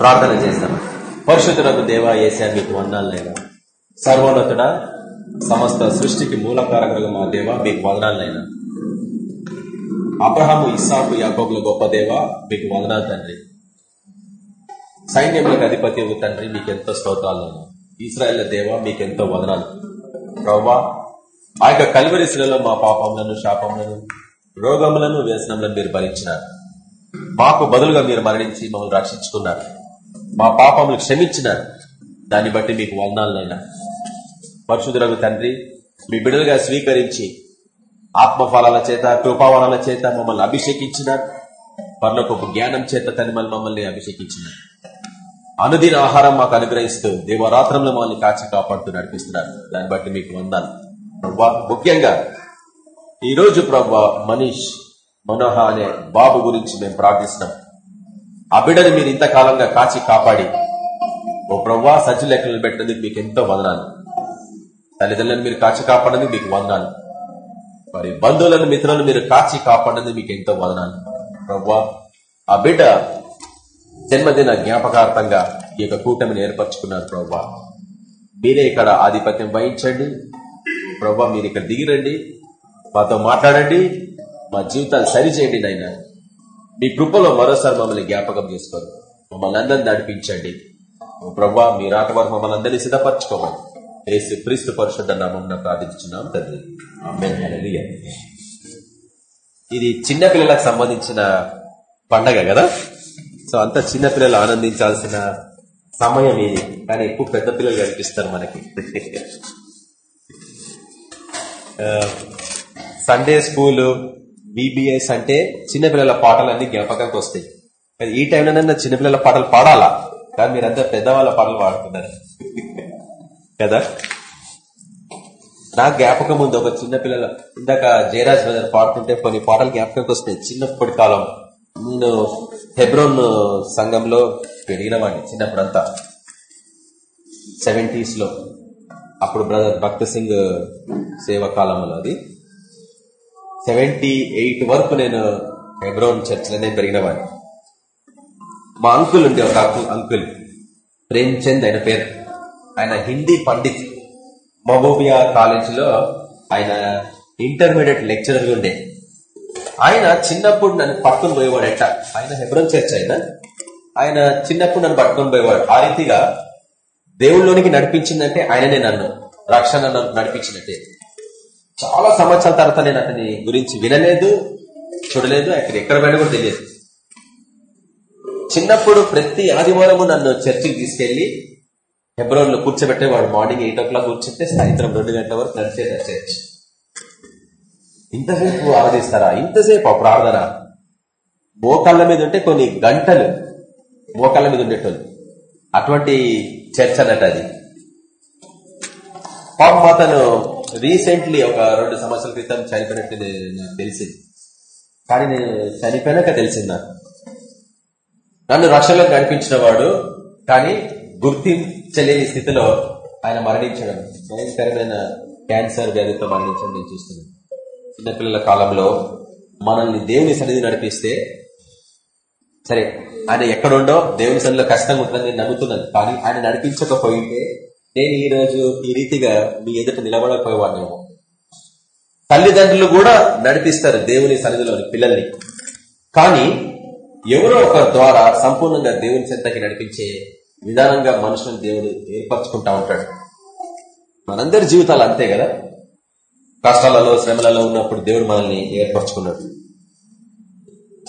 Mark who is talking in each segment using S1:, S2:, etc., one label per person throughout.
S1: ప్రార్థన చేస్తాం పరిశుద్ధులకు దేవా ఏసా మీకు వందాలైనా సర్వోన్నతుడ సమస్త సృష్టికి మూలకారకులుగా మా దేవ మీకు వదనాలైనా అబ్రహాము ఇస్సాకు యాకోబుల గొప్ప దేవ మీకు వదనాలు తండ్రి. సైన్యములకు అధిపతి తండ్రి మీకెంతో స్తోత్రాలు. ఇస్రాయల్ దేవ మీకెంతో వదనాలు. ప్రవ్వా ఆ యొక్క కల్వరిశిలలో మా పాపములను శాపములను రోగములను వ్యసనములను మీరు భరించినారు. మాకు బదులుగా మీరు మరణించి మమ్మల్ని రక్షించుకున్నారు. మా పాపములు క్షమించినారు. దాన్ని బట్టి మీకు వందాలనైనా పరిశుద్ధులకు తండ్రి మీ బిడ్డలుగా స్వీకరించి ఆత్మఫలాల చేత కృపావరాల చేత మమ్మల్ని అభిషేకించినారు. పర్లోకొక జ్ఞానం చేత తని మమ్మల్ని అభిషేకించినారు. అనుదిన ఆహారం మాకు అనుగ్రహిస్తూ దేవరాత్రంలో మమ్మల్ని కాచి కాపాడుతూ నడిపిస్తున్నారు. దాన్ని బట్టి మీకు వందాలు ప్రభా ముఖ్యంగా ఈ రోజు ప్రభా మనీష్ మనోహ అనే బాబు గురించి మేము ప్రార్థిస్తున్నాం. ఆ బిడ్డను మీరు ఇంతకాలంగా కాచి కాపాడి ఓ ప్రవ్వా సజ్జు లెక్కలు పెట్టినందుకు మీకు ఎంతో వదనాలు. తల్లిదండ్రులను మీరు కాచి కాపాడినందుకు మీకు వదనాలు. మరి బంధువులను మిత్రులను మీరు కాచి కాపాడినందుకు మీకు ఎంతో వదనాలు. ప్రవ్వా ఆ బిడ్డ జన్మదిన జ్ఞాపకార్థంగా ఈ యొక్క కూటమిని ఏర్పరచుకున్నారు ప్రవ్వా. మీరే ఇక్కడ ఆధిపత్యం వహించండి. ప్రవ్వా మీరు ఇక్కడ దిగిరండి. మాతో మాట్లాడండి. మా జీవితాలు సరిచేయండి నాయన. మీ కృపలో మరోసారి మమ్మల్ని జ్ఞాపకం చేసుకోరు మమ్మల్ని అందరిని నడిపించండి. ప్రభా మీ రాక వరకు మమ్మల్ని అందరినీ సిద్ధపరచుకోమని ఏసు క్రీస్తు పరిషత్ నామం ప్రార్థించున్నాం తండ్రి. ఆమేన్. హల్లెలూయా. ఇది చిన్నపిల్లలకు సంబంధించిన పండగ కదా? సో అంత చిన్నపిల్లలు ఆనందించాల్సిన సమయం ఇది. కానీ ఎక్కువ పెద్ద పిల్లలు కనిపిస్తారు మనకి. సండే స్కూలు బీబీఎస్ అంటే చిన్నపిల్లల పాటలన్నీ జ్ఞాపకానికి వస్తాయి. కానీ ఈ టైంలోనైనా చిన్నపిల్లల పాటలు పాడాలా? కానీ మీరంతా పెద్దవాళ్ళ పాటలు పాడుతున్నారు. కదా? నా జ్ఞాపకం ఉంది ఒక చిన్న పిల్లల ఇందాక జయరాజ్ బ్రదర్ పాడుతుంటే కొన్ని పాటలు జ్ఞాపకంకి వస్తాయి. చిన్నప్పటి కాలం. నేను హెబ్రోన్ సంఘంలో పెరిగిన వాడిని చిన్నప్పుడంతా. సెవెంటీస్లో. అప్పుడు బ్రదర్ భక్త సింగ్ సేవ కాలంలో అది. సెవెంటీ ఎయిట్ వరకు నేను హెబ్రోన్ చర్చిలోనే పెరిగిన వాడిని. మా అంకుల్ ఉండే ఒక అంకుల్ ప్రేమ్చంద్ ఆయన పేరు. ఆయన హిందీ పండిత్. మహబూబియా కాలేజీలో ఆయన ఇంటర్మీడియట్ లెక్చరర్ ఉండే. ఆయన చిన్నప్పుడు నన్ను పట్టుకుని పోయేవాడు ఎట్ట ఆయన హెబ్రోన్ చర్చ్ ఆయన. ఆయన చిన్నప్పుడు నన్ను పట్టుకొని పోయేవాడు. ఆ రీతిగా దేవుళ్ళలోనికి నడిపించిందంటే ఆయననే నన్ను. రక్షణ నన్ను నడిపించినట్టే. చాలా సంవత్సరాల తర్వాత నేను అతని గురించి వినలేదు చూడలేదు. అక్కడ ఎక్కడ పోయినా కూడా తెలియదు. చిన్నప్పుడు ప్రతి ఆదివారము నన్ను చర్చికి తీసుకెళ్ళి హెబ్రోన్లో కూర్చోబెట్టేవాడు మార్నింగ్ ఎయిట్ ఓ క్లాక్ కూర్చుంటే సాయంత్రం రెండు గంటల వరకు నడిచేది ఆ చర్చ్. ఇంతసేపు ఆరాధిస్తారా? ఇంతసేపు ఆ ప్రార్థన? మోకాళ్ళ మీద ఉంటే కొన్ని గంటలు మోకాళ్ళ మీద ఉండేటోళ్ళు. అటువంటి చర్చ్ అన్నట్టు అది. పాపం అతను రీసెంట్లీ ఒక రెండు సంవత్సరాల క్రితం చనిపోయినట్టు నాకు తెలిసింది. కానీ నేను చనిపోయినాక తెలిసింది నాకు. నన్ను రక్షణలోకి నడిపించిన వాడు కానీ గుర్తించలేని స్థితిలో ఆయన మరణించడం భయంకరమైన క్యాన్సర్ వ్యాధితో మరణించడం నేను చూస్తున్నాను. చిన్నపిల్లల కాలంలో మనల్ని దేవుని సన్నిధి నడిపిస్తే సరే ఆయన ఎక్కడుండో దేవుని సన్నిధిలో కష్టంగా ఉంటుందని నేను నమ్ముతున్నాను. కానీ ఆయన నడిపించకపోయింటే నేను ఈరోజు ఈ రీతిగా మీ ఎదుట నిలబడకపోయేవాడినేమో తల్లిదండ్రులు కూడా నడిపిస్తారు దేవుని సన్నిధిలోని పిల్లల్ని. కానీ ఎవరో ఒకరి ద్వారా సంపూర్ణంగా దేవుని చెంతకి నడిపించే విధానంగా మనుషులను దేవుడు ఏర్పరచుకుంటా ఉంటాడు. మనందరి జీవితాలు అంతే కదా? కష్టాలలో శ్రమలలో ఉన్నప్పుడు దేవుడు మనల్ని ఏర్పరచుకున్నాడు.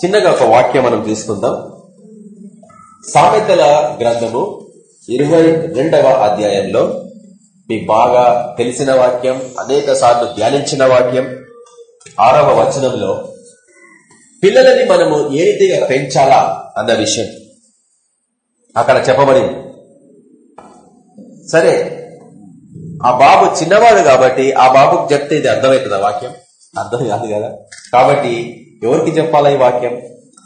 S1: చిన్నగా ఒక వాక్యం మనం తీసుకుందాం. సామెతల గ్రంథము ఇరవై రెండవ అధ్యాయంలో మీకు బాగా తెలిసిన వాక్యం అనేక సార్లు ధ్యానించిన వాక్యం ఆరవ వచనంలో పిల్లలని మనము ఏ రీతిగా పెంచాలా అన్న విషయం అక్కడ చెప్పబడింది. సరే ఆ బాబు చిన్నవాడు కాబట్టి ఆ బాబుకు చెప్తే ఇది అర్థమవుతుంది ఆ వాక్యం? అర్థం కాదు కదా. కాబట్టి ఎవరికి చెప్పాలా ఈ వాక్యం?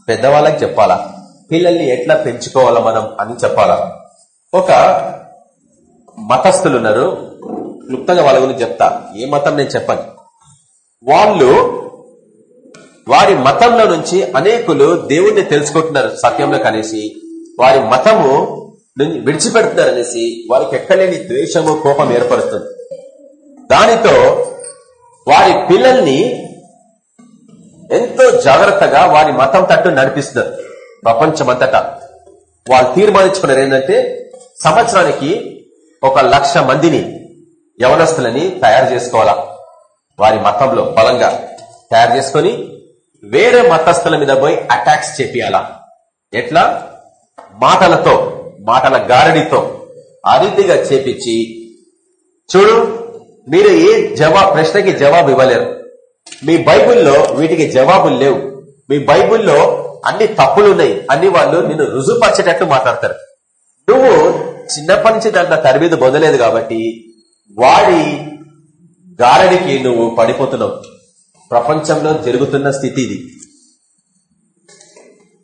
S1: పెద్దవాళ్ళకి చెప్పాలా. పిల్లల్ని ఎట్లా పెంచుకోవాలా మనం అని చెప్పాలా? ఒక మతస్థులు ఉన్నారు క్లుప్తంగా వాళ్ళ గురించి చెప్తా. ఏ మతం నేను చెప్పను. వాళ్ళు వారి మతంలో నుంచి అనేకులు దేవుణ్ణి తెలుసుకుంటున్నారు సత్యంలో కనేసి. వారి మతము విడిచిపెడుతున్నారనేసి వారికి ఎక్కలేని ద్వేషము కోపం ఏర్పడుతుంది దానితో వారి పిల్లల్ని ఎంతో జాగ్రత్తగా వారి మతం తట్టు నడిపిస్తున్నారు. ప్రపంచమంతటా. వాళ్ళు తీర్మానించుకున్నారు ఏంటంటే సంవత్సరానికి ఒక లక్ష మందిని యవనస్తులని తయారు చేసుకోవాలా? వారి మతంలో బలంగా తయారు చేసుకొని వేరే మతస్థుల మీద పోయి అటాక్స్ చేపియాలా? ఎట్లా? మాటలతో మాటల గారడితో ఆ రీతిగా చేపించి చూడు మీరు ఏ జవాబు ప్రశ్నకి జవాబు ఇవ్వలేరు. మీ బైబుల్లో వీటికి జవాబులు లేవు. మీ బైబుల్లో అన్ని తప్పులు ఉన్నాయి అన్ని వాళ్ళు నిన్ను రుజుపరిచేటట్టు మాట్లాడతారు. నువ్వు చిన్నప్పటి నుంచి దాంట్లో తరబీదు పొందలేదు కాబట్టి వాడి గారడికి నువ్వు పడిపోతున్నావు. ప్రపంచంలో జరుగుతున్న స్థితి ఇది.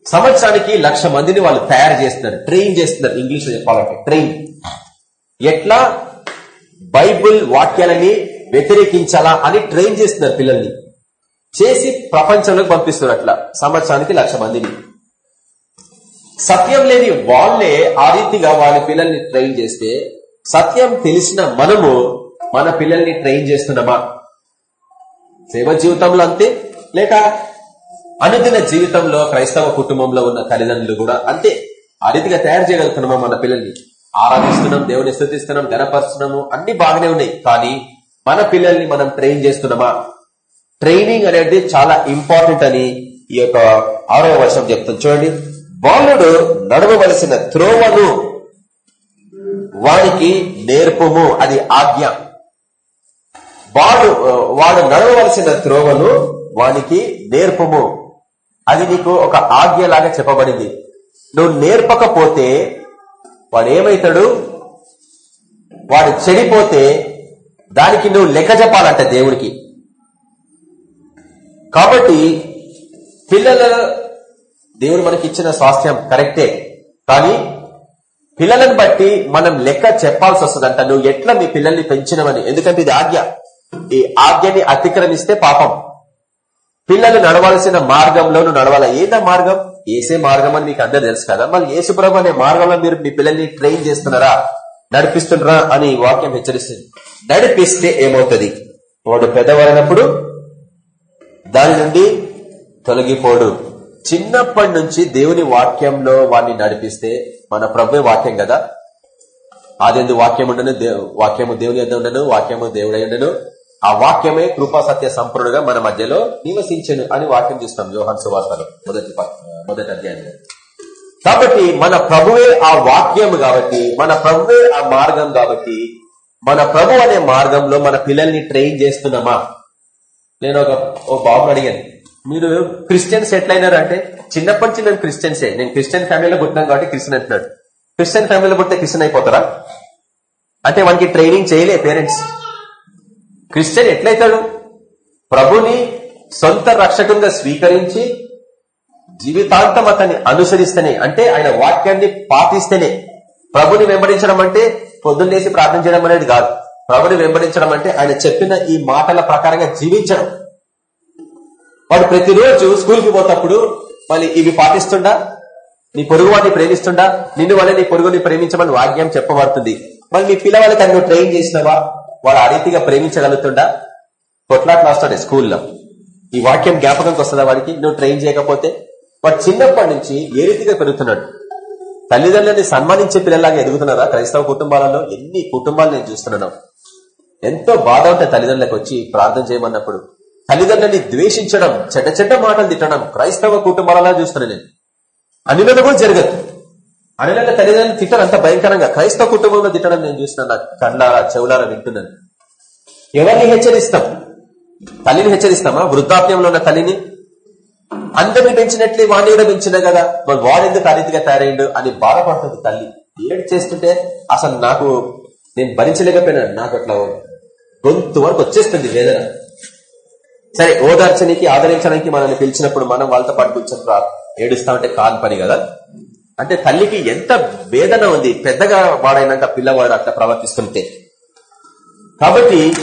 S1: సంవత్సరానికి లక్ష మందిని వాళ్ళు తయారు చేస్తున్నారు ట్రైన్ చేస్తున్నారు ఇంగ్లీష్లో చెప్పాలంటే ట్రైన్. ఎట్లా? బైబుల్ వాక్యాలని వ్యతిరేకించాలా అని ట్రైన్ చేస్తున్నారు పిల్లల్ని. చేసి ప్రపంచంలోకి పంపిస్తున్నారు అట్లా. సంవత్సరానికి లక్ష మందిని. సత్యం లేని వాళ్ళే ఆ రీతిగా వాళ్ళ పిల్లల్ని ట్రైన్ చేస్తే సత్యం తెలిసిన మనము మన పిల్లల్ని ట్రైన్ చేస్తున్నామా? సేవ జీవితంలో అంతే లేక అనుదిన జీవితంలో క్రైస్తవ కుటుంబంలో ఉన్న తల్లిదండ్రులు కూడా అంతే. ఆ రీతిగా తయారు చేయగలుగుతున్నామా మన పిల్లల్ని? ఆరాధిస్తున్నాం దేవుని స్థుతిస్తున్నాం గణపరుస్తున్నాము అన్ని బాగానే ఉన్నాయి. కానీ మన పిల్లల్ని మనం ట్రైన్ చేస్తున్నామా? ట్రైనింగ్ అనేది చాలా ఇంపార్టెంట్ అని ఈ యొక్క ఆరో వర్షం చెప్తాం చూడండి. బాలుడు నడవవలసిన త్రోవను వానికి నేర్పుము అది ఆజ్ఞ. వాడు వాడు నడవవలసిన త్రోవను వానికి నేర్పము. అది నీకు ఒక ఆజ్ఞలాగా చెప్పబడింది. నువ్వు నేర్పకపోతే వాడు ఏమైతాడు వాడు చెడిపోతే దానికి నువ్వు లెక్క చెప్పాలంట దేవుడికి కాబట్టి పిల్లల దేవుడు మనకి ఇచ్చిన స్వాస్థ్యం కరెక్టే. కానీ పిల్లలను బట్టి మనం లెక్క చెప్పాల్సి వస్తుందంట నువ్వు ఎట్లా మీ పిల్లల్ని పెంచినవని? ఎందుకంటే ఇది ఆజ్ఞ. ఈ ఆజ్ఞని అతిక్రమిస్తే పాపం. పిల్లలు నడవాల్సిన మార్గంలో నువ్వు నడవాలా? ఏదా మార్గం? ఏసే మార్గం అని మీకు అందరు తెలుసు కదా. మళ్ళీ ఏసుప్రభు అనే మార్గంలో మీరు మీ పిల్లల్ని ట్రైన్ చేస్తున్నారా? నడిపిస్తున్నారా అని వాక్యం హెచ్చరిస్తుంది. నడిపిస్తే ఏమవుతుంది? వాడు పెద్దవారినప్పుడు దాని నుండి తొలగిపోడు. చిన్నప్పటి నుంచి దేవుని వాక్యంలో వాడిని నడిపిస్తే మన ప్రభు వాక్యం కదా? ఆదెందు వాక్యం ఉండను వాక్యము దేవుని యొద్ ఉండను వాక్యము దేవుడై ఉండను. ఆ వాక్యమే కృపా సత్య సంపూర్ణుడుగా మన మధ్యలో నివసించను అని వాక్యం చూస్తాం యోహన్ సువార్తలో మొదటి మొదటి అధ్యాయంలో. కాబట్టి మన ప్రభువే ఆ వాక్యం కాబట్టి మన ప్రభువే ఆ మార్గం కాబట్టి మన ప్రభు అనే మార్గంలో మన పిల్లల్ని ట్రైన్ చేస్తున్నామా? నేను ఒక ఓ బాబుని అడిగాను. మీరు క్రిస్టియన్స్ ఎట్లయినారంటే చిన్నప్పటి నుంచి నేను క్రిస్టియన్సే. నేను క్రిస్టియన్ ఫ్యామిలీలో పుట్టినాను కాబట్టి క్రిస్టియన్ అంటున్నాడు. క్రిస్టియన్ ఫ్యామిలీలో పుట్టితే క్రిస్టియన్ అయిపోతారా? అంటే వానికి ట్రైనింగ్ చేయలే పేరెంట్స్. క్రిస్టియన్ ఎట్లయితాడు? ప్రభుని సొంత రక్షకంగా స్వీకరించి జీవితాంతం అతన్ని అనుసరిస్తేనే అంటే ఆయన వాక్యాన్ని పాటిస్తేనే ప్రభుని వెంబడించడం అంటే పొద్దున్నేసి ప్రార్థన చేయడం అనేది కాదు. ప్రభుని వెంబడించడం అంటే ఆయన చెప్పిన ఈ మాటల ప్రకారంగా జీవించడం. వాడు ప్రతిరోజు స్కూల్కి పోతప్పుడు మళ్ళీ ఇవి పాటిస్తుండా? నీ పొరుగు వాడిని ప్రేమిస్తుండా? నిన్ను వల్ల నీ పొరుగుని ప్రేమించమని వాక్యం చెప్పబడుతుంది. మళ్ళీ మీ పిల్లవాళ్ళకి నువ్వు ట్రైన్ చేసినవా? వాడు ఆ రీతిగా ప్రేమించగలుగుతుండా? కొట్లాట్లు వస్తాడు స్కూల్లో. ఈ వాక్యం జ్ఞాపకంకి వస్తుందా వాడికి? నువ్వు ట్రైన్ చేయకపోతే? వాడు చిన్నప్పటి నుంచి ఏ రీతిగా పెరుగుతున్నాడు? తల్లిదండ్రులని సన్మానించే పిల్లలాగా ఎదుగుతున్నారా క్రైస్తవ కుటుంబాలలో? ఎన్ని కుటుంబాలు నేను చూస్తున్నాను. ఎంతో బాధ ఉంటాయి తల్లిదండ్రులకు వచ్చి ప్రార్థన చేయమన్నప్పుడు తల్లిదండ్రులని ద్వేషించడం చెడ్డ చెడ్డ మాటలు తిట్టడం క్రైస్తవ కుటుంబాలలో చూస్తున్నా నేను. అనిలలో కూడా జరగదు. అనిలలో తల్లిదండ్రులు తిట్టారు అంత భయంకరంగా. క్రైస్తవ కుటుంబంలో తిట్టడం నేను చూస్తున్నాను కళ్ళారా చెవులారా వింటున్నాను. ఎవరిని హెచ్చరిస్తాం? తల్లిని హెచ్చరిస్తామా? వృద్ధాప్యంలో ఉన్న తల్లిని? అందరిని పెంచినట్లే వాడిని కూడా పెంచినా కదా? మరి వాడెందుకు ఆ రీతిగా తయారైండు అని బాధపడుతుంది తల్లి. ఏడు చేస్తుంటే అసలు నాకు నేను భరించలేకపోయినా నాకు అట్లా గొంతు వరకు వచ్చేస్తుంది వేదన. సరే ఓదార్చనికి ఆదరించడానికి మనల్ని పిలిచినప్పుడు మనం వాళ్ళతో పాటు కూర్చొని ఏడుస్తా ఉంటే కాని పని కదా? అంటే తల్లికి ఎంత వేదన ఉంది పెద్దగా వాడైనాక పిల్లవాడు అట్లా ప్రవర్తిస్తుంటే. కాబట్టి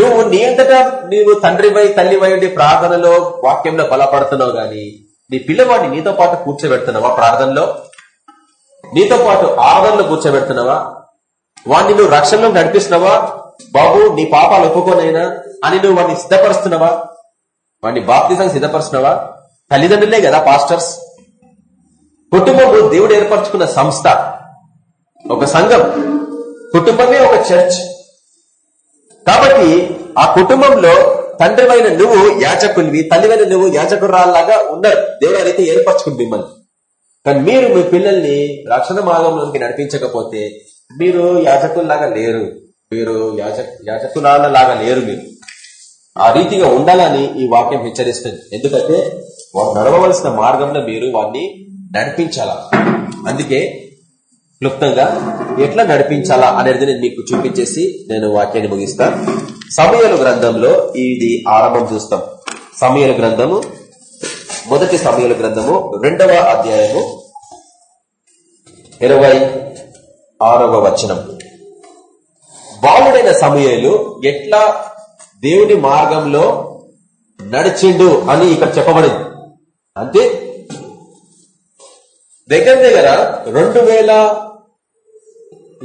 S1: నువ్వు నీ నువ్వు నీవు తండ్రివై తల్లివై ఉండి ప్రార్థనలో వాక్యంలో బలపడుతున్నావు గాని నీ పిల్లవాడిని నీతో పాటు కూర్చోబెడుతున్నావా ప్రార్థనలో? నీతో పాటు ఆదరణలో కూర్చోబెడుతున్నావా? వాడిని నువ్వు రక్షణలో నడిపిస్తున్నావా? బాబు నీ పాపాలు ఒప్పుకోనైనా? అని నువ్వు వాడిని సిద్ధపరుస్తున్నావా? వాడిని బాప్తిజం సిద్ధపరుస్తున్నావా? తల్లిదండ్రులే కదా పాస్టర్స్. కుటుంబము దేవుడు ఏర్పరచుకున్న సంస్థ. ఒక సంఘం. కుటుంబమే ఒక చర్చ్. కాబట్టి ఆ కుటుంబంలో తండ్రివైన నువ్వు యాచకునివి తల్లివైన నువ్వు యాచకురాల్లాగా ఉన్నారు దేవుడు అయితే ఏర్పరచుకుని మిమ్మల్ని. కానీ మీరు మీ పిల్లల్ని రక్షణ మార్గంలోకి నడిపించకపోతే మీరు యాచకుల్లాగా లేరు. మీరు యాచ యాచకులాగా లేరు మీరు. ఆ రీతిగా ఉండాలని ఈ వాక్యం హెచ్చరిస్తుంది. ఎందుకంటే వారు నడవవలసిన మార్గంలో మీరు వారిని నడిపించాలా? అందుకే క్లుప్తంగా ఎట్లా నడిపించాలా అనేది నేను మీకు చూపించేసి నేను వాక్యాన్ని ముగిస్తా. సమయాల గ్రంథంలో ఇది ఆరంభం చూస్తాం. సమయాల గ్రంథము మొదటి సమయాల గ్రంథము రెండవ అధ్యాయము ఇరవై ఆరవ వచనం. బాలుడైన సమయాలు ఎట్లా దేవుని మార్గంలో నడిచిండు అని ఇక్కడ చెప్పబడింది. అంతే? దగ్గర దగ్గర రెండు వేల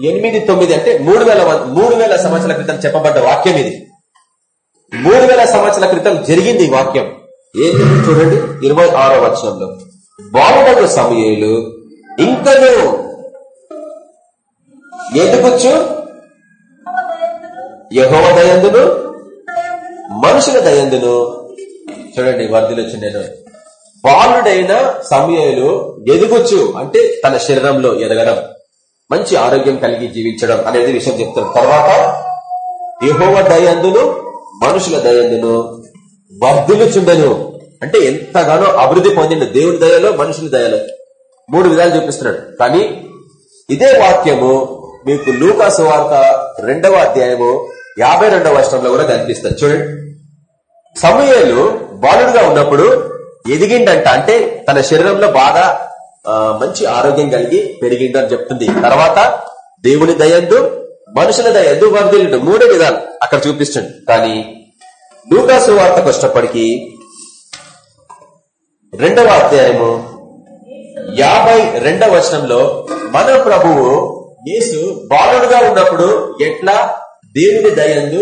S1: ఎనిమిది తొమ్మిది అంటే మూడు వేల మూడు వేల సంవత్సరాల క్రితం చెప్పబడ్డ వాక్యం ఇది. మూడు వేల సంవత్సరాల క్రితం జరిగింది ఈ వాక్యం. ఏంటి చూడండి? ఇరవై ఆరో వచనంలో. బాలుడకు సమయాలు ఇంకను ఎందుకొచ్చు? యహోదయందును మనుషుల దయందును చూడండి వర్ధిలొచ్చు నేను. బాలుడైన సమయాలు ఎదుగుచ్చు అంటే తన శరీరంలో ఎదగడం మంచి ఆరోగ్యం కలిగి జీవించడం అనేది విషయం చెప్తారు. తర్వాత యహోవ దయందును మనుషుల దయందును వర్ధిలుచుండను అంటే ఎంతగానో అభివృద్ధి పొందిన దేవుడి దయలో మనుషుల దయలో. మూడు విధాలు చూపిస్తున్నాడు. కానీ ఇదే వాక్యము మీకు లూకా సువార్త రెండవ అధ్యాయము యాభై రెండవ వర్షంలో కూడా కనిపిస్తుంది. చూడండి. సమయాలు బాలుడుగా ఉన్నప్పుడు ఎదిగిండంట. అంటే తన శరీరంలో బాగా మంచి ఆరోగ్యం కలిగి పెరిగిండని చెప్తుంది. తర్వాత దేవుని దయందు మనుషుల దయందు వర్ధిల్లుడు. మూడే విధాలు అక్కడ చూపిస్తుంది కానీ లూకాసు వార్తకు వచ్చినప్పటికీ రెండవ అధ్యాయము యాభై రెండవ వచనంలో మన ప్రభువు యేసు బాలుడుగా ఉన్నప్పుడు ఎట్లా? దేవుని దయందు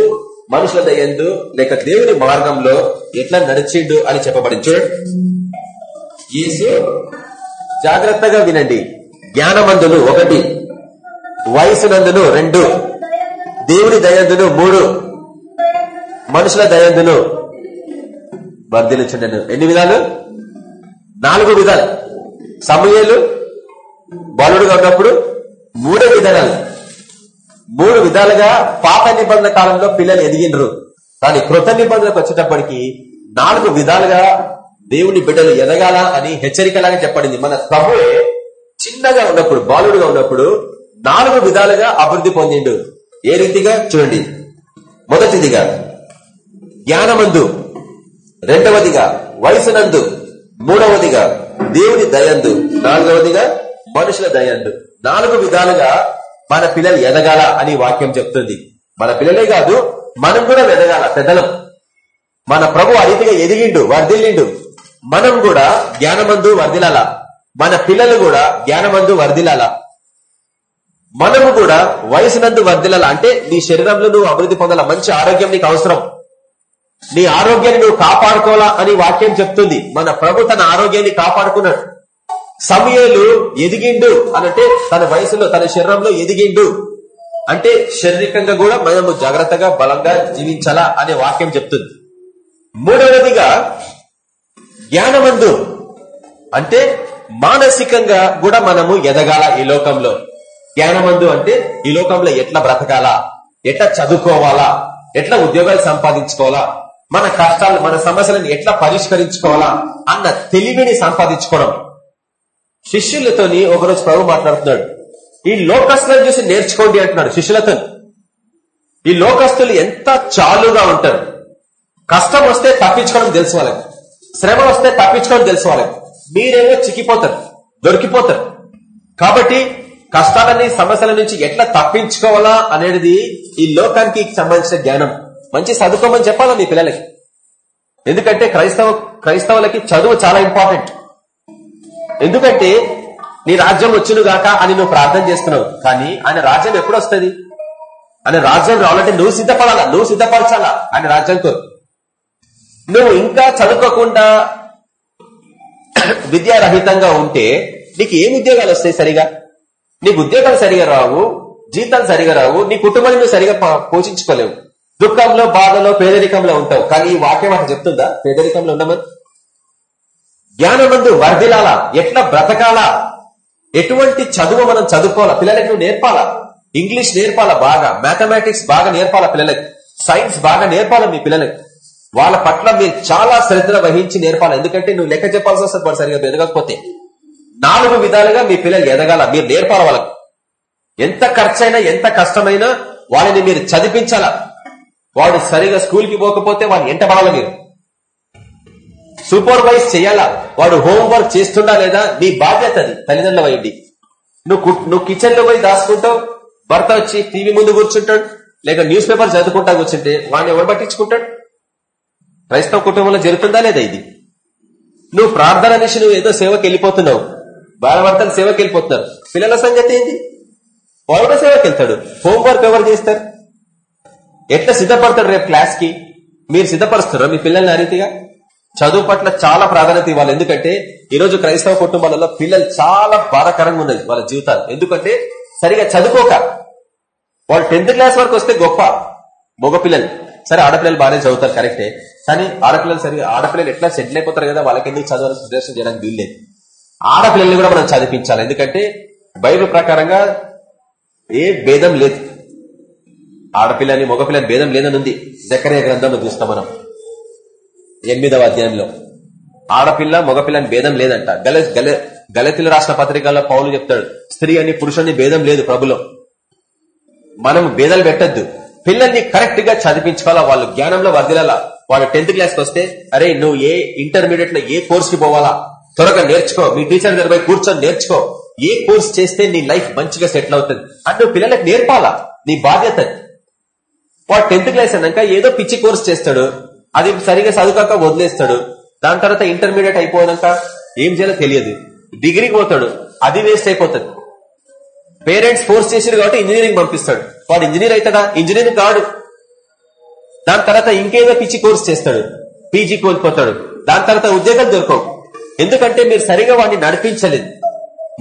S1: మనుషుల దయందు లేక దేవుని మార్గంలో ఎట్లా నడిచిండు అని చెప్పబడింది. చూడండి. యేసు జాగ్రత్తగా వినండి. జ్ఞానమందులు ఒకటి వయసునందును రెండు దేవుని దయందును మూడు మనుషుల దయందును వర్ధిల్చుండను ఎన్ని విధాలు? నాలుగు విధాలు. సమయాలు బలుడుగా ఉన్నప్పుడు మూడో విధానాలు. మూడు విధాలుగా పాత నిబంధన కాలంలో పిల్లలు ఎదిగినరు కానీ కృత నిబంధనకు వచ్చేటప్పటికి నాలుగు విధాలుగా దేవుని బిడ్డలు ఎదగాల అని హెచ్చరికలాగా చెప్పబడింది. మన ప్రభువే చిన్నగా ఉన్నప్పుడు బాలుడుగా ఉన్నప్పుడు నాలుగు విధాలుగా అభివృద్ధి పొందిండు. ఏ రీతిగా? చూడండి. మొదటిదిగా జ్ఞానమందు. రెండవదిగా వయసునందు. మూడవదిగా దేవుని దయందు నాలుగవదిగా మనుషుల దయందు నాలుగు విధాలుగా మన పిల్లలు ఎదగాల అని వాక్యం చెప్తుంది. మన పిల్లలే కాదు మనం కూడా ఎదగాల పెద్దలం. మన ప్రభు ఆ రీతిగా ఎదిగిండు వర్ధిల్లిండు. మనం కూడా జ్ఞానమందు వర్ధిలాల. మన పిల్లలు కూడా జ్ఞానమందు వర్ధిలాల. మనము కూడా వయసునందు వర్ధిలాల. అంటే నీ శరీరంలో నువ్వు అభివృద్ధి పొందాల మంచి ఆరోగ్యం నీకు అవసరం. నీ ఆరోగ్యాన్ని నువ్వు కాపాడుకోవాలా అని వాక్యం చెప్తుంది. మన ప్రభు తన ఆరోగ్యాన్ని కాపాడుకున్నాడు. సమయాలు ఎదిగిండు అనంటే తన వయసులో తన శరీరంలో ఎదిగిండు. అంటే శారీరకంగా కూడా మనము జాగ్రత్తగా బలంగా జీవించాలా అనే వాక్యం చెప్తుంది. మూడవదిగా జ్ఞానమందు. అంటే మానసికంగా కూడా మనము ఎదగాల ఈ లోకంలో. జ్ఞానమందు అంటే ఈ లోకంలో ఎట్లా బ్రతకాలా? ఎట్లా చదువుకోవాలా? ఎట్లా ఉద్యోగాలు సంపాదించుకోవాలా? మన కష్టాలు మన సమస్యలను ఎట్లా పరిష్కరించుకోవాలా? అన్న తెలివిని సంపాదించుకోవడం. శిష్యులతోని ఒకరోజు ప్రభు మాట్లాడుతున్నాడు. ఈ లోకస్తులను చూసి నేర్చుకోండి అంటున్నాడు శిష్యులతో ఈ లోకస్తులు ఎంత చాలుగా ఉంటారు. కష్టం వస్తే తప్పించుకోవడం తెలుసు వాళ్ళకి. శ్రమ వస్తే తప్పించుకోవడం తెలుసు వాళ్ళకి. మీరేమో చిక్కిపోతారు దొరికిపోతారు. కాబట్టి కష్టాలని సమస్యల నుంచి ఎట్లా తప్పించుకోవాలా అనేది ఈ లోకానికి సంబంధించిన జ్ఞానం. మంచి చదువుకోమని చెప్పాలా మీ పిల్లలకి? ఎందుకంటే క్రైస్తవ క్రైస్తవులకి చదువు చాలా ఇంపార్టెంట్. ఎందుకంటే నీ రాజ్యం వచ్చును గాక అని నువ్వు ప్రార్థన చేస్తున్నావు. కానీ ఆయన రాజ్యం ఎప్పుడు వస్తుంది ఆయన రాజ్యం రావాలంటే నువ్వు సిద్ధపడాలా? నువ్వు సిద్ధపరచాలా? ఆయన రాజ్యంతో నువ్వు ఇంకా చదువుకోకుండా విద్యారహితంగా ఉంటే నీకు ఏం ఉద్యోగాలు వస్తాయి సరిగా? నీకు ఉద్యోగాలు సరిగా రావు జీతాలు సరిగా రావు నీ కుటుంబాన్ని నువ్వు సరిగా పోషించుకోలేవు. దుఃఖంలో బాధలో పేదరికంలో ఉంటావు. కానీ ఈ వాక్యం అక్కడ చెప్తుందా? పేదరికంలో ఉండమని జ్ఞానమందు వర్ధిలాలా ఎట్లా బ్రతకాలా? ఎటువంటి చదువు మనం చదువుకోవాలా? పిల్లలకు నువ్వు నేర్పాలా? ఇంగ్లీష్ నేర్పాలా బాగా? మ్యాథమెటిక్స్ బాగా నేర్పాలా పిల్లలకి? సైన్స్ బాగా నేర్పాలా మీ పిల్లలకి? వాళ్ళ పట్ల మీరు చాలా శ్రద్ధ వహించి నేర్పాలి? ఎందుకంటే నువ్వు లెక్క చెప్పాల్సి వస్తుంది సరిగ్గా సరిగా ఎదగకపోతే. నాలుగు విధాలుగా మీ పిల్లలు ఎదగాల? మీరు నేర్పాలి వాళ్ళకు? ఎంత ఖర్చైనా ఎంత కష్టమైనా వాళ్ళని మీరు చదివించాలా? వాడు సరిగా స్కూల్కి పోకపోతే వాడిని ఎంట పడాలి మీరు? సూపర్వైజ్ చేయాలా? వాడు హోంవర్క్ చేస్తుండా లేదా? నీ బాధ్యత అది తల్లిదండ్రుల అయ్యండి నువ్వు నువ్వు కిచెన్లో పోయి దాచుకుంటావు భర్త వచ్చి టీవీ ముందు కూర్చుంటాడు లేక న్యూస్ పేపర్ చదువుకుంటా కూర్చుంటే వాడిని ఎవరు పట్టించుకుంటాడు? క్రైస్తవ కుటుంబంలో జరుగుతుందా లేదా ఇది? నువ్వు ప్రార్థన అనేసి నువ్వు ఏదో సేవకి వెళ్ళిపోతున్నావు. భార్యభర్తలు సేవకి వెళ్ళిపోతున్నారు. పిల్లల సంగతి ఏంటి వాడు కూడా సేవకి వెళ్తాడు. హోంవర్క్ ఎవరు చేస్తారు? ఎట్లా సిద్ధపడతాడు రేపు క్లాస్కి మీరు సిద్ధపరుస్తారా మీ పిల్లల్ని ఆ రీతిగా? చదువు పట్ల చాలా ప్రాధాన్యత ఇవ్వాలి. ఎందుకంటే ఈ రోజు క్రైస్తవ కుటుంబాలలో పిల్లలు చాలా బాధాకరంగా ఉన్నది వాళ్ళ జీవితాలు. ఎందుకంటే సరిగా చదువుకోక. వాళ్ళు టెన్త్ క్లాస్ వరకు వస్తే గొప్ప మగపిల్లలు సరే ఆడపిల్లలు బాగానే చదువుతారు కరెక్టే. కానీ ఆడపిల్లలు సరిగా ఆడపిల్లలు ఎట్లా సెటిల్ అయిపోతారు కదా వాళ్ళకి ఎందుకు చదవాలని సుదర్శనం చేయడానికి వీల్లేదు ఆడపిల్లల్ని కూడా మనం చదివించాలి. ఎందుకంటే బైబిల్ ప్రకారంగా ఏ భేదం లేదు. ఆడపిల్లని మగపిల్లని భేదం లేదని ఉంది. జకరే గ్రంథంలో చూస్తాం మనం. ఎనిమిదవ అధ్యాయంలో. ఆడపిల్ల మగపిల్లని భేదం లేదంట. గల గల గలతిల రాష్ట్ర పత్రికల్లో పౌలు చెప్తాడు స్త్రీ అని పురుషుని భేదం లేదు ప్రభులో. మనం భేదాలు పెట్టద్దు. పిల్లల్ని కరెక్ట్గా చదివించుకోవాలా? వాళ్ళు జ్ఞానంలో వర్దిలాలా వాళ్ళు టెన్త్ క్లాస్కి వస్తే అరే నువ్వు ఏ ఇంటర్మీడియట్లో ఏ కోర్స్కి పోవాలా? త్వరగా నేర్చుకో. మీ టీచర్ దగ్గర పోయి కూర్చొని నేర్చుకో. ఏ కోర్స్ చేస్తే నీ లైఫ్ మంచిగా సెటిల్ అవుతుంది? అంటే నువ్వు పిల్లలకు నేర్పాలా? నీ బాధ్యత. వాడు టెన్త్ క్లాస్ అన్నాక ఏదో పిచ్చి కోర్స్ చేస్తాడు. అది సరిగా చదువుకాక వదిలేస్తాడు. దాని తర్వాత ఇంటర్మీడియట్ అయిపోయాక ఏం చేయాలో తెలియదు. డిగ్రీకి పోతాడు. అది వేస్ట్ అయిపోతుంది. పేరెంట్స్ ఫోర్స్ చేసారు కాబట్టి ఇంజనీరింగ్ పంపిస్తాడు. వాడు ఇంజనీర్ అవుతాడా ఇంజనీరింగ్ కాడు. దాని తర్వాత ఇంకేదో పిచ్చి కోర్స్ చేస్తాడు. పీజీ కోల్పోతాడు దాని తర్వాత ఉద్యోగాలు దొరకవు. ఎందుకంటే మీరు సరిగా వాడిని నడిపించలేదు.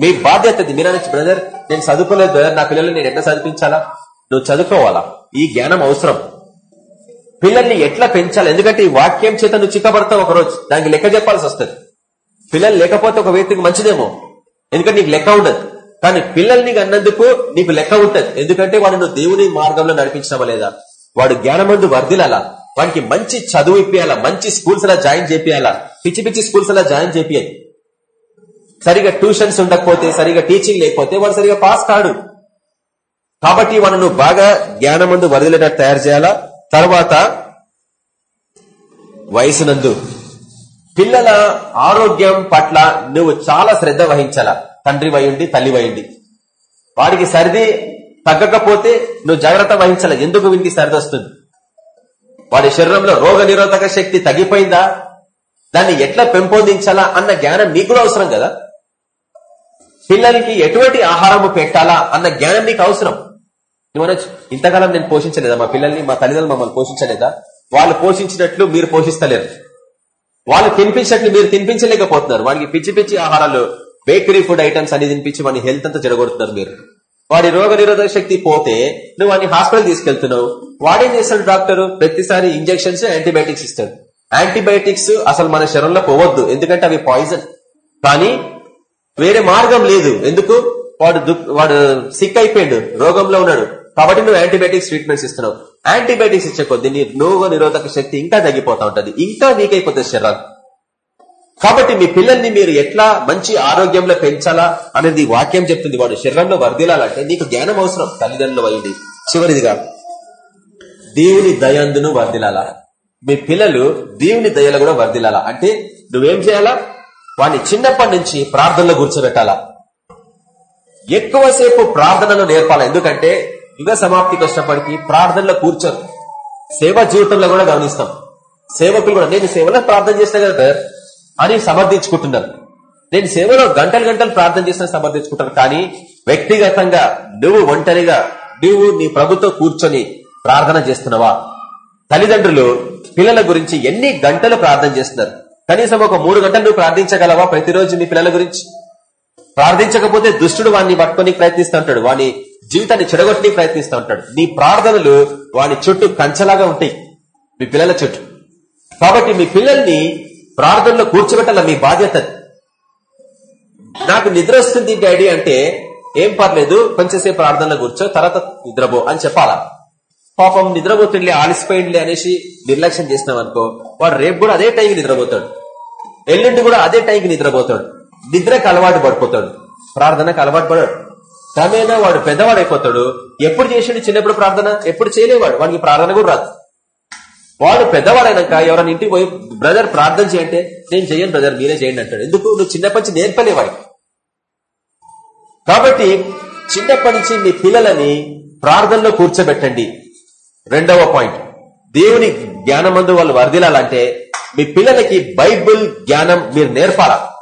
S1: మీ బాధ్యత మీరు అనొచ్చు బ్రదర్ నేను చదువుకోలేదు బ్రదర్ నా పిల్లలు నేను ఎట్లా చదివించాలా? నువ్వు చదువుకోవాలా? ఈ జ్ఞానం అవసరం. పిల్లల్ని ఎట్లా పెంచాలి? ఎందుకంటే ఈ వాక్యం చేత నువ్వు చిక్కబడతావు ఒకరోజు. దానికి లెక్క చెప్పాల్సి వస్తుంది. పిల్లలు లేకపోతే ఒక వ్యక్తికి మంచిదేమో. ఎందుకంటే నీకు లెక్క ఉండదు. కానీ పిల్లల్ని అన్నందుకు నీకు లెక్క ఉంటది. ఎందుకంటే వాడు నువ్వు దేవుని మార్గంలో నడిపించడం లేదా? వాడు జ్ఞానమందు వర్దిలాలా వాడికి మంచి చదువు ఇప్పియాలా? మంచి స్కూల్స్ అలా జాయిన్ చేపియాలా? పిచ్చి పిచ్చి స్కూల్స్ అలా జాయిన్ చేపియాలి. సరిగా ట్యూషన్స్ ఉండకపోతే సరిగా టీచింగ్ లేకపోతే వాడు సరిగా పాస్ కాడు. కాబట్టి వాడు నువ్వు బాగా జ్ఞానమందు వరదలేటట్టు తయారు చేయాలా? తర్వాత వయసునందు పిల్లల ఆరోగ్యం పట్ల నువ్వు చాలా శ్రద్ధ వహించాలా. తండ్రి వయండి తల్లి వయండి. వాడికి సర్ది తగ్గకపోతే నువ్వు జాగ్రత్త వహించాలా. ఎందుకు వీనికి సర్ది వస్తుంది? వాడి శరీరంలో రోగ నిరోధక శక్తి తగ్గిపోయిందా? దాన్ని ఎట్లా పెంపొందించాలా అన్న జ్ఞానం నీకు కూడా అవసరం కదా? పిల్లలకి ఎటువంటి ఆహారము పెట్టాలా అన్న జ్ఞానం నీకు అవసరం. మనోజ్ ఇంతకాలం నేను పోషించలేదా? మా పిల్లల్ని మా తల్లిదండ్రులు మమ్మల్ని పోషించలేదా? వాళ్ళు పోషించినట్లు మీరు పోషిస్తలేరు. వాళ్ళు తినిపించినట్లు మీరు తినిపించలేకపోతున్నారు. వాడికి పిచ్చి పిచ్చి ఆహారాలు బేకరీ ఫుడ్ ఐటమ్స్ అన్ని తినిపించి వాడి హెల్త్ అంతా జరగొడుతున్నారు మీరు. వాడి రోగ నిరోధక శక్తి పోతే నువ్వు వాడిని హాస్పిటల్ తీసుకెళ్తున్నావు. వాడేం చేస్తాడు డాక్టర్? ప్రతిసారి ఇంజెక్షన్స్ యాంటీబయాటిక్స్ ఇస్తాడు. యాంటీబయాటిక్స్ అసలు మన శరీరంలో పోవద్దు. ఎందుకంటే అవి పాయిజన్. కానీ వేరే మార్గం లేదు. ఎందుకు? వాడు వాడు సిక్ అయిపోయాడు. రోగంలో ఉన్నాడు. కాబట్టి నువ్వు యాంటీబయాటిక్స్ ట్రీట్మెంట్స్ ఇస్తున్నావు. యాంటీబయాటిక్స్ ఇచ్చే కొద్ది నీ రోగ నిరోధక శక్తి ఇంకా తగ్గిపోతా ఉంటది. ఇంకా వీక్ అయిపోతుంది శరీరాలు. కాబట్టి మీ పిల్లల్ని మీరు ఎట్లా మంచి ఆరోగ్యంలో పెంచాలా అనేది వాక్యం చెప్తుంది. వాడు శరీరంలో వర్ధిలాలంటే నీకు జ్ఞానం అవసరం. తల్లిదండ్రులు అయింది చివరిదిగా దేవుని దయందును వర్దిలాలా మీ పిల్లలు దేవుని దయలో కూడా వర్దిలాలా అంటే నువ్వేం చేయాలా? వాడిని చిన్నప్పటి నుంచి ప్రార్థనలో కూర్చోబెట్టాలా. ఎక్కువసేపు ప్రార్థనలు నేర్పాలా. ఎందుకంటే యుగ సమాప్తికి వచ్చినప్పటికీ ప్రార్థనలో కూర్చోరు. సేవ జీవితంలో కూడా గమనిస్తాం. సేవకులు కూడా నేను సేవలో ప్రార్థన చేసిన కదా అని సమర్థించుకుంటున్నారు. నేను సేవలో గంటలు గంటలు ప్రార్థన చేసిన సమర్థించుకుంటాను కానీ వ్యక్తిగతంగా నువ్వు ఒంటరిగా నువ్వు నీ ప్రభుత్వం కూర్చొని ప్రార్థన చేస్తున్నావా? తల్లిదండ్రులు పిల్లల గురించి ఎన్ని గంటలు ప్రార్థన చేస్తున్నారు? కనీసం ఒక మూడు గంటలు నువ్వు ప్రార్థించగలవా ప్రతిరోజు నీ పిల్లల గురించి? ప్రార్థించకపోతే దుష్టుడు వాడిని పట్టుకొని ప్రయత్నిస్తూ ఉంటాడు. వాని జీవితాన్ని చెడగొట్టి ప్రయత్నిస్తూ ఉంటాడు. నీ ప్రార్థనలు వాని చుట్టూ కంచలాగా ఉంటాయి. మీ పిల్లల చుట్టూ. కాబట్టి మీ పిల్లల్ని ప్రార్థనలో కూర్చోబెట్టాల మీ బాధ్యత నాకు నిద్ర వస్తుంది డాడీ అంటే ఏం పర్లేదు కొంచెంసేపు ప్రార్థనలో కూర్చో తర్వాత నిద్రపో అని చెప్పాలా? పాపం నిద్రపోతుండలే ఆలిసిపోయిండ్లే అనేసి నిర్లక్ష్యం చేసినాం అనుకో వాడు రేపు కూడా అదే టైంకి నిద్రపోతాడు. ఎల్లుండి కూడా అదే టైంకి నిద్రపోతాడు. నిద్రకు అలవాటు పడిపోతాడు. ప్రార్థనకు అలవాటు పడాడు. క్రమేణా వాడు పెద్దవాడు అయిపోతాడు? ఎప్పుడు చేసాడు చిన్నప్పుడు ప్రార్థన? ఎప్పుడు చేయలేవాడు? వాడికి ప్రార్థన కూడా రాదు. వాడు పెద్దవాడైనాక ఎవరైనా ఇంటికి పోయి బ్రదర్ ప్రార్థన చేయంటే నేను చెయ్యను బ్రదర్ మీరే చేయండి అంటాడు. ఎందుకు? నువ్వు చిన్నప్పటి నుంచి నేర్పలే వాడికి. కాబట్టి చిన్నప్పటి నుంచి మీ పిల్లలని ప్రార్థనలో కూర్చోబెట్టండి. రెండవ పాయింట్. దేవుని జ్ఞానమందు వాళ్ళు వర్దిలాలంటే మీ పిల్లలకి బైబుల్ జ్ఞానం మీరు నేర్పాలా?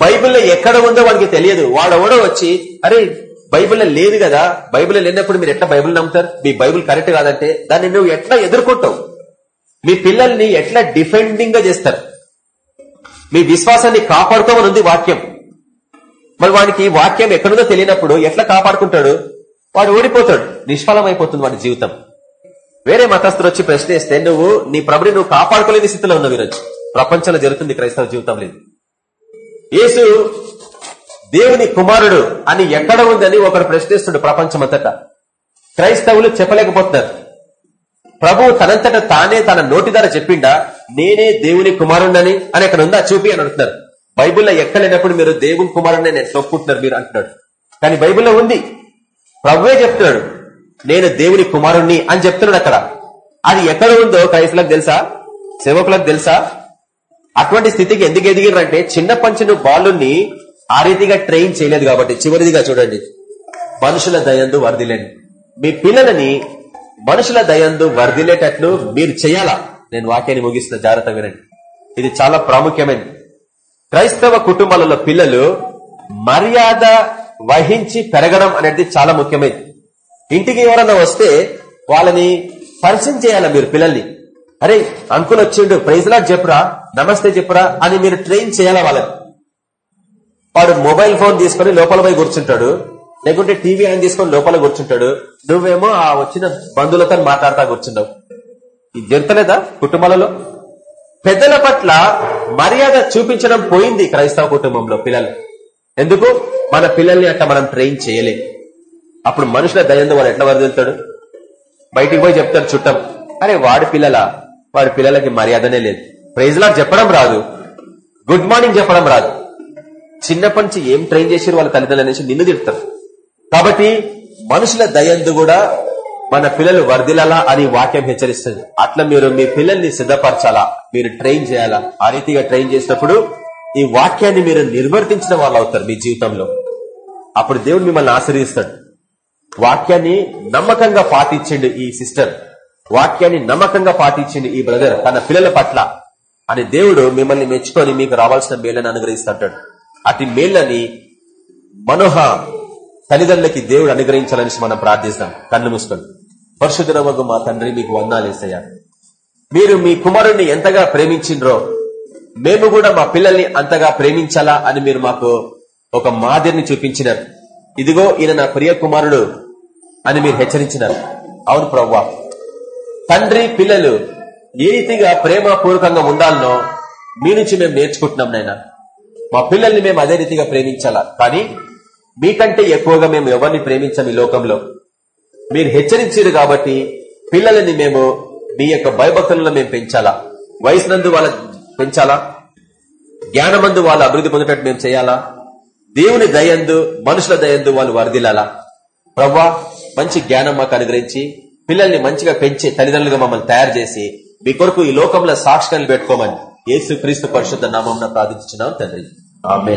S1: బైబిల్లో ఎక్కడ ఉందో వాడికి తెలియదు. వాడు ఎవడో వచ్చి అరే బైబిల్లో లేదు కదా. బైబిల్ లేనప్పుడు మీరు ఎట్లా బైబిల్ నమ్ముతారు? మీ బైబిల్ కరెక్ట్ కాదంటే దాన్ని నువ్వు ఎట్లా ఎదుర్కొంటావు? మీ పిల్లల్ని ఎట్లా డిఫెండింగ్గా చేస్తారు? మీ విశ్వాసాన్ని కాపాడుకోమని ఉంది వాక్యం. మరి వాడికి వాక్యం ఎక్కడుందో తెలియనప్పుడు ఎట్లా కాపాడుకుంటాడు? వాడు ఓడిపోతాడు. నిష్ఫలం అయిపోతుంది వాడి జీవితం. వేరే మతస్థులు వచ్చి ప్రశ్నిస్తే నువ్వు నీ ప్రభుని నువ్వు కాపాడుకోలేని స్థితిలో ఉన్నావు ఈరోజు. ప్రపంచంలో జరుగుతుంది క్రైస్తవ జీవితం లేదు. యేసు దేవుని కుమారుడు అని ఎక్కడ ఉందని ఒకడు ప్రశ్నిస్తుడు ప్రపంచమంతట. క్రైస్తవులు చెప్పలేకపోతున్నారు. ప్రభువు తనంతట తానే తన నోటి ద్వారా చెప్పిండా నేనే దేవుని కుమారుణ్ణని అని అక్కడ ఉందా చూపి అని అంటున్నారు బైబుల్లో ఎక్కలేనప్పుడు మీరు దేవుని కుమారుణ్ణి నేను చెప్పుకుంటున్నారు మీరు అంటున్నాడు. కానీ బైబిల్లో ఉంది. ప్రభువే చెప్తున్నాడు నేను దేవుని కుమారుణ్ణి అని చెప్తున్నాడు అక్కడ. అది ఎక్కడ ఉందో క్రైస్తులకు తెలుసా? సేవకులకు తెలుసా? అటువంటి స్థితికి ఎందుకు ఎదిగిరంటే చిన్న పంచిన బాలుని ఆ రీతిగా ట్రైన్ చేయలేదు కాబట్టి చివరిదిగా చూడండి. మనుషుల దయందు వర్దిలేండి మీ పిల్లలని మనుషుల దయందు వర్దిలేటట్లు మీరు చేయాలా? నేను వాక్యాన్ని ముగిస్తున్న జాగ్రత్త వినండి. ఇది చాలా ప్రాముఖ్యమైనది. క్రైస్తవ కుటుంబాలలో పిల్లలు మర్యాద వహించి పెరగడం అనేది చాలా ముఖ్యమైనది. ఇంటికి ఎవరన్నా వస్తే వాళ్ళని పరిచయం చేయాలా మీరు పిల్లల్ని? అరే అంకుల్ వచ్చిండు ప్రైజ్లా చెప్పురా నమస్తే చెప్పురా అని మీరు ట్రైన్ చేయాలా వాళ్ళని? వాడు మొబైల్ ఫోన్ తీసుకొని లోపల పోయి కూర్చుంటాడు లేకుంటే టీవీ ఆయన తీసుకొని లోపల కూర్చుంటాడు నువ్వేమో ఆ వచ్చిన బంధువులతో మాట్లాడతా కూర్చున్నావు. ఇది జరుగుతలేదా కుటుంబాలలో? పెద్దల పట్ల మర్యాద చూపించడం పోయింది క్రైస్తవ కుటుంబంలో పిల్లలు. ఎందుకు? మన పిల్లల్ని అట్లా మనం ట్రైన్ చేయలేం. అప్పుడు మనుషుల దయంతో వాడు ఎట్లా వరదలుతాడు బయటికి పోయి చెప్తాడు చుట్టం. అరే వాడి పిల్లల? వాడి పిల్లలకి మర్యాదనే లేదు. ప్రైజ్లా చెప్పడం రాదు. గుడ్ మార్నింగ్ చెప్పడం రాదు. చిన్నప్పటి నుంచి ఏం ట్రైన్ చేసారు వాళ్ళ తల్లిదండ్రుల అనేసి నిన్ను తిడతారు. కాబట్టి మనుషుల దయందు కూడా మన పిల్లలు వర్దిలాలా అని వాక్యం హెచ్చరిస్తుంది. అట్లా మీరు మీ పిల్లల్ని సిద్ధపరచాలా? మీరు ట్రైన్ చేయాలా? ఆ రీతిగా ట్రైన్ చేసినప్పుడు ఈ వాక్యాన్ని మీరు నిర్వర్తించిన వాళ్ళు అవుతారు మీ జీవితంలో. అప్పుడు దేవుడు మిమ్మల్ని ఆశ్రయిస్తాడు వాక్యాన్ని నమ్మకంగా పాటించండి ఈ సిస్టర్. వాక్యాన్ని నమ్మకంగా పాటించింది ఈ బ్రదర్ తన పిల్లల పట్ల. అని దేవుడు మిమ్మల్ని మెచ్చుకొని మీకు రావాల్సిన మేళ్ళని అనుగ్రహిస్తుంటాడు. అతి మేళ్ళని మనోహ తల్లిదండ్రులకి దేవుడు అనుగ్రహించాలని మనం ప్రార్థిస్తాం. కన్ను మూసుకొని పరశుధరవగు మా తండ్రి మీకు వందాలేసయ్యా మీరు మీ కుమారుణ్ణి ఎంతగా ప్రేమించిండ్రో మేము కూడా మా పిల్లల్ని అంతగా ప్రేమించాలా అని మీరు మాకు ఒక మాదిరిని చూపించినారు. ఇదిగో ఈయన నా ప్రియ కుమారుడు అని మీరు హెచ్చరించినారు. అవును ప్రవ్వా. తండ్రి పిల్లలు ఏ రీతిగా ప్రేమపూర్వకంగా ఉండాలనో మీ నుంచి మేము నేర్చుకుంటున్నాం నాయన. మా పిల్లల్ని మేము అదే రీతిగా ప్రేమించాలా? కానీ మీకంటే ఎక్కువగా మేము ఎవరిని ప్రేమించాం ఈ లోకంలో? మీరు హెచ్చరించారు కాబట్టి పిల్లలని మేము మీ యొక్క భయభక్తులను మేము పెంచాలా? వయసునందు వాళ్ళ పెంచాలా? జ్ఞానమందు వాళ్ళ అభివృద్ధి పొందేటట్టు మేము చేయాలా? దేవుని దయందు మనుషుల దయందు వాళ్ళు వరదిలాలా ప్రవ్వా మంచి జ్ఞానం మాకు అనుగ్రహించి పిల్లల్ని మంచిగా పెంచి తల్లిదండ్రులుగా మమ్మల్ని తయారు చేసి మీ కొరకు ఈ లోకంలో సాక్షికాలు పెట్టుకోమని యేసు క్రీస్తు పరిశుద్ధ నామం ప్రార్థించున్నాం తండ్రి. ఆమె